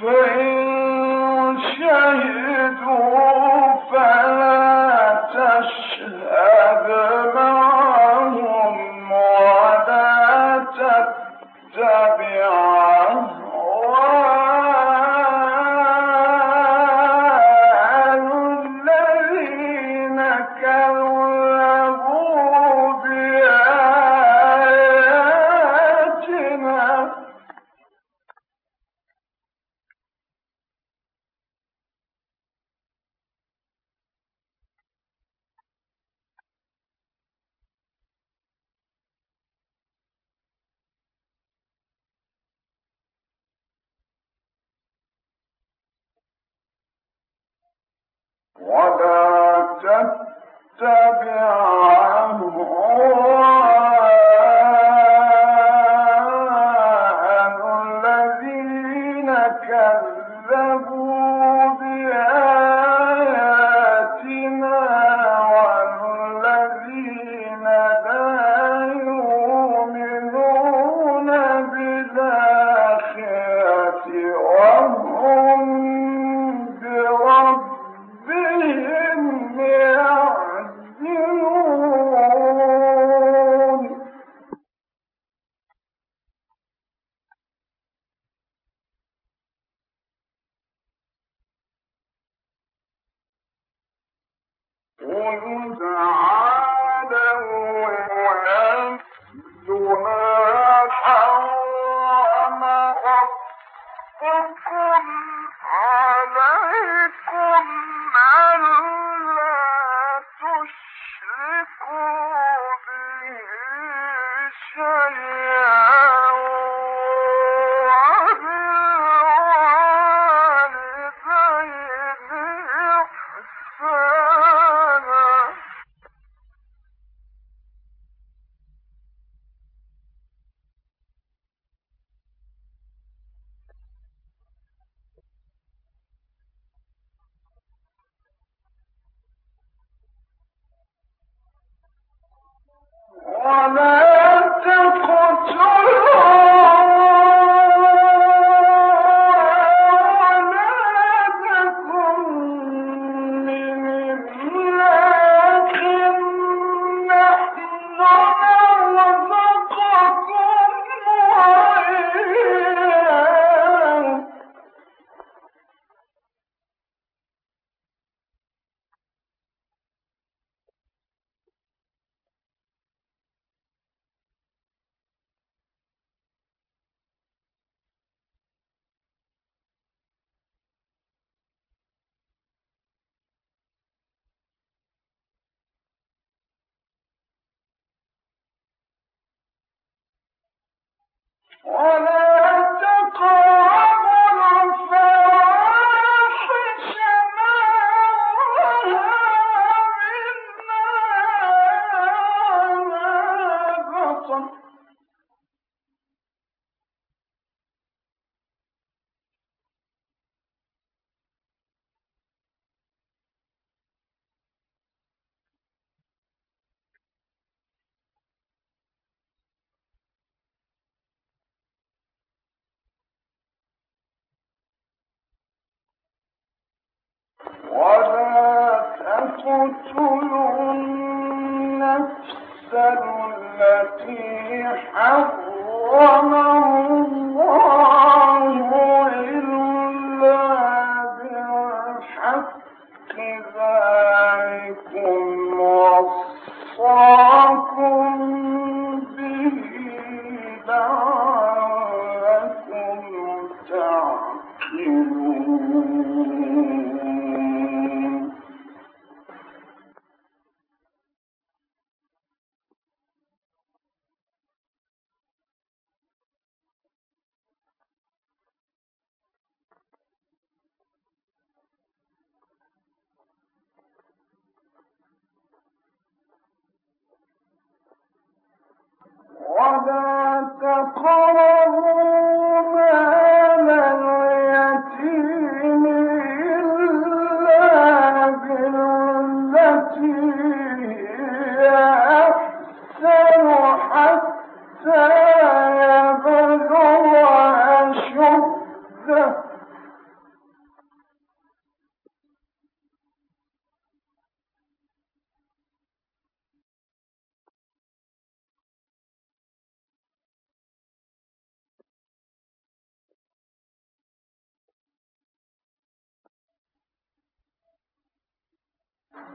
فإن شهدوا ولا تتبع ولا حرم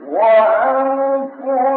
我爱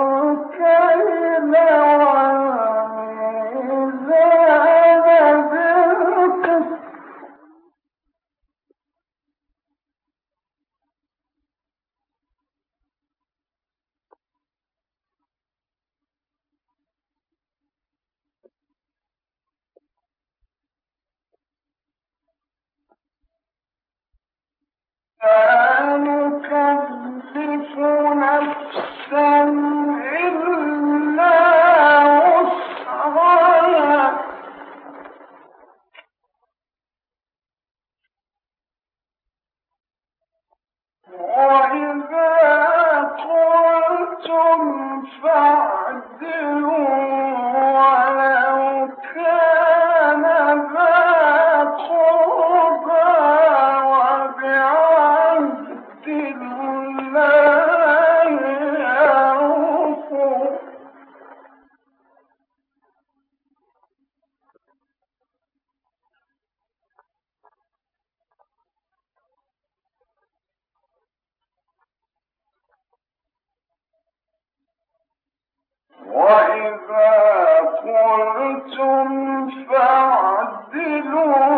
تتبعوا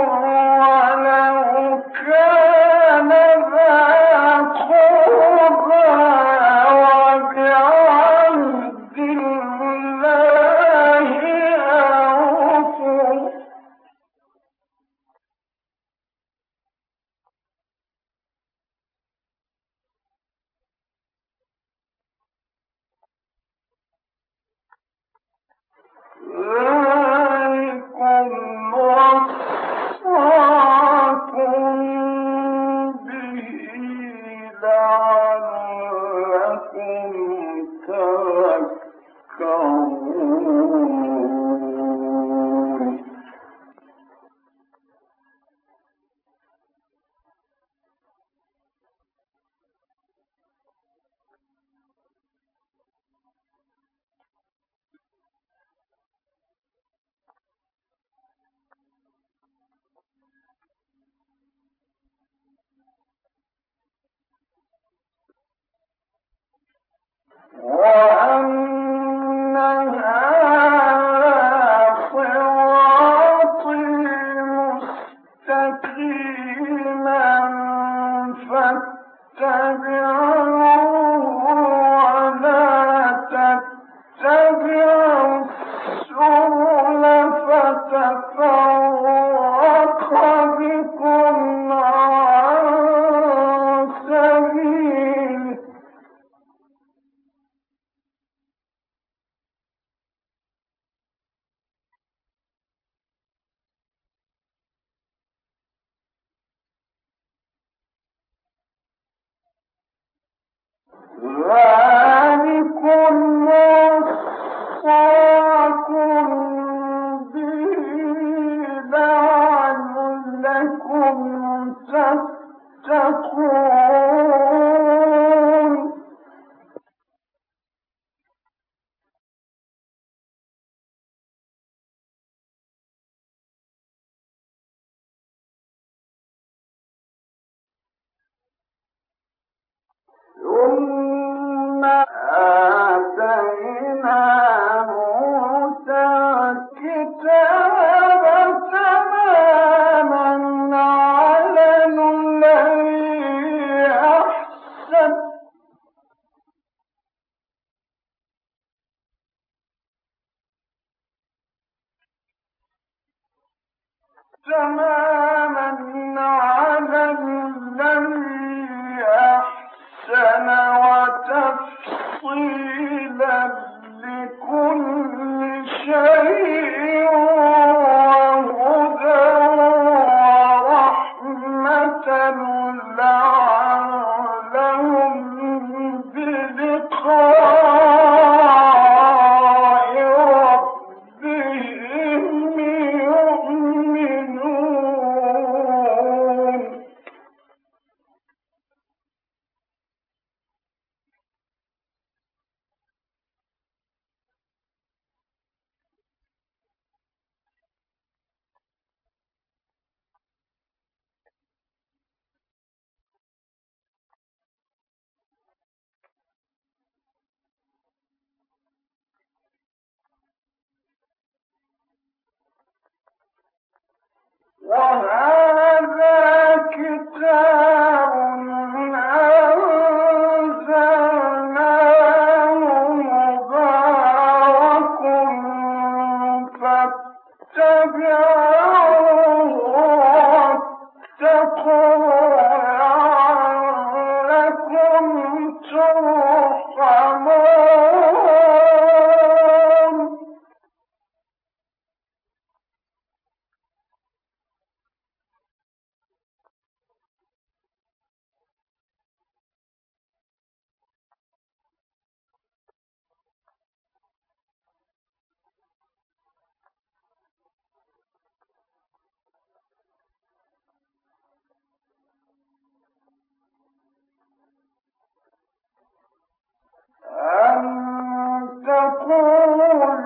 Wow. أَنَا أن تقولوا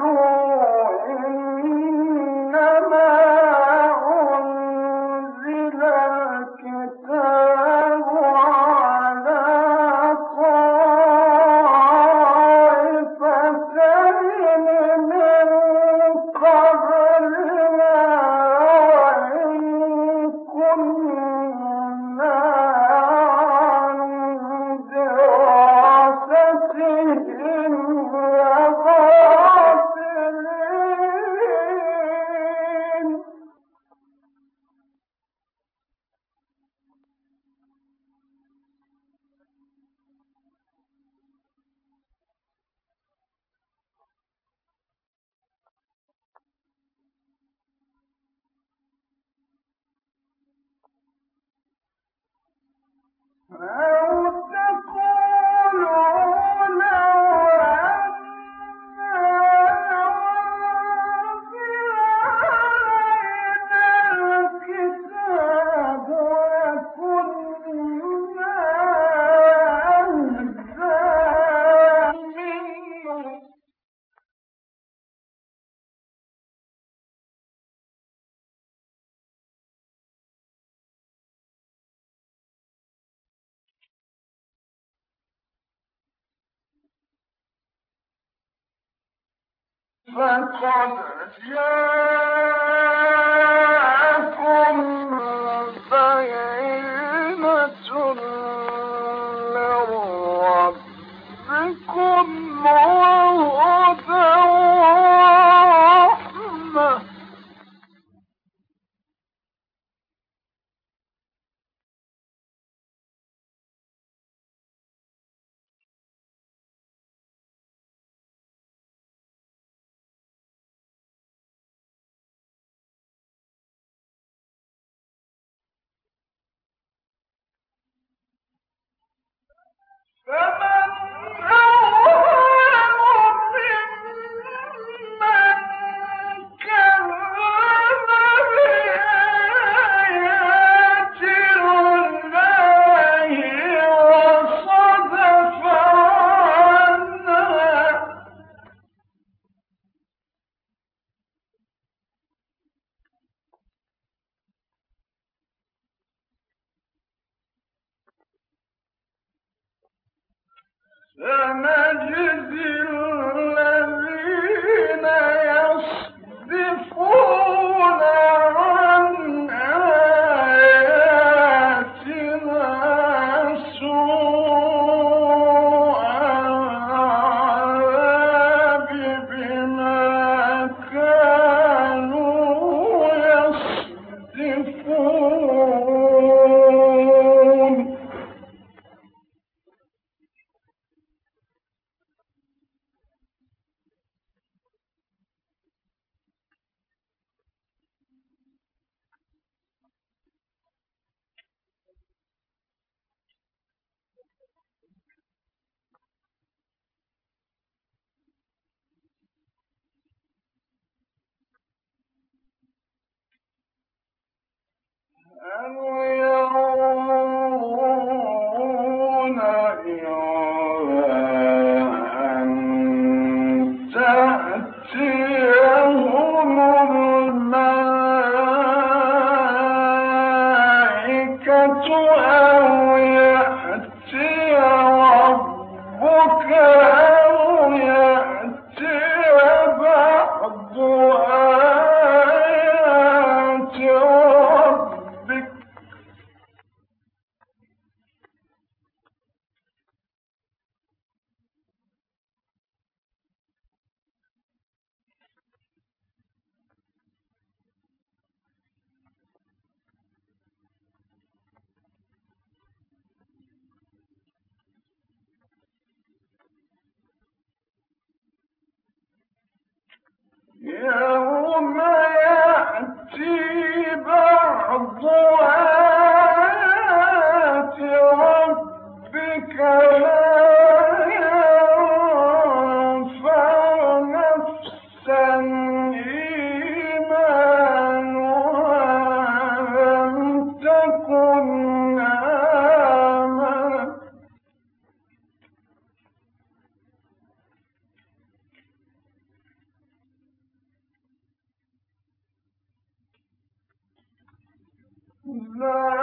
فقد جاءكم بينة من ربكم Chama! The my الذين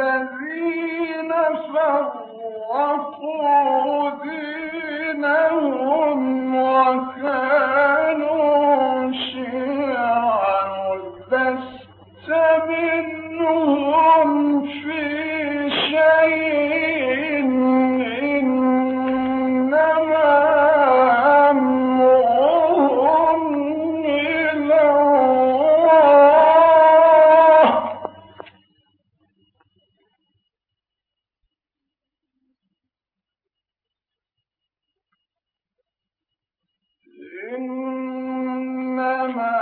الذين فرقوا دينهم وكانوا Rama